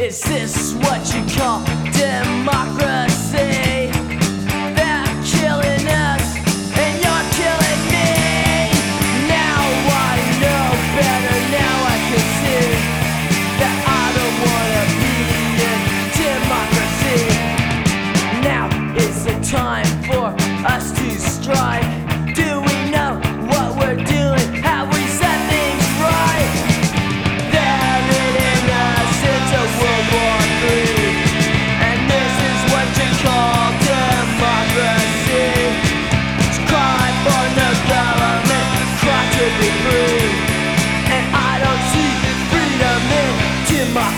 Is this what you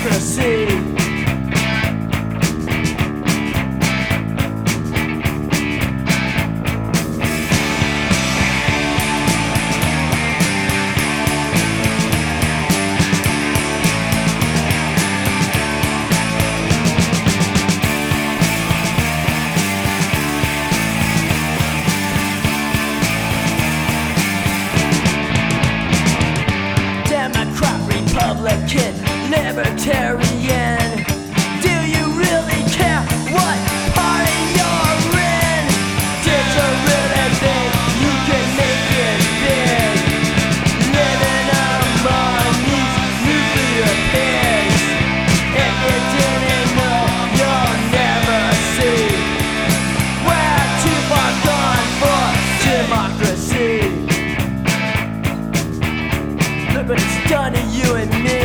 democracy. libertarian. Do you really care what party you're in? Did you really think you can make it big? Living among these nuclear pigs. If you didn't know, you'll never see. We're too far gone for democracy. Look what it's done to you and me.